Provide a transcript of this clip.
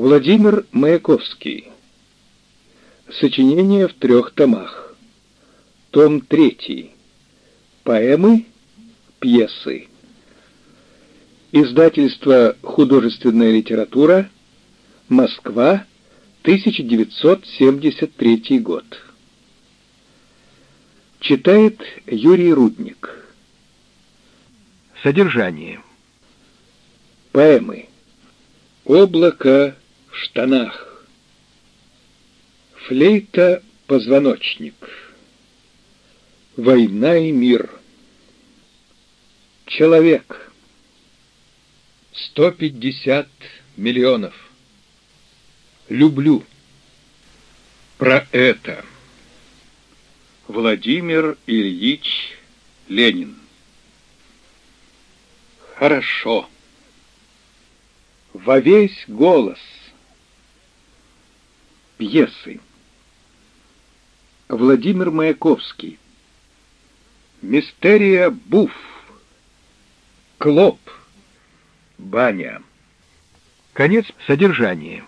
Владимир Маяковский. Сочинение в трех томах. Том третий. Поэмы, пьесы. Издательство «Художественная литература», Москва, 1973 год. Читает Юрий Рудник. Содержание. Поэмы. Облако штанах. Флейта — позвоночник. Война и мир. Человек. 150 миллионов. Люблю. Про это. Владимир Ильич Ленин. Хорошо во весь голос. Пьесы. Владимир Маяковский. Мистерия Буф. Клоп. Баня. Конец содержания.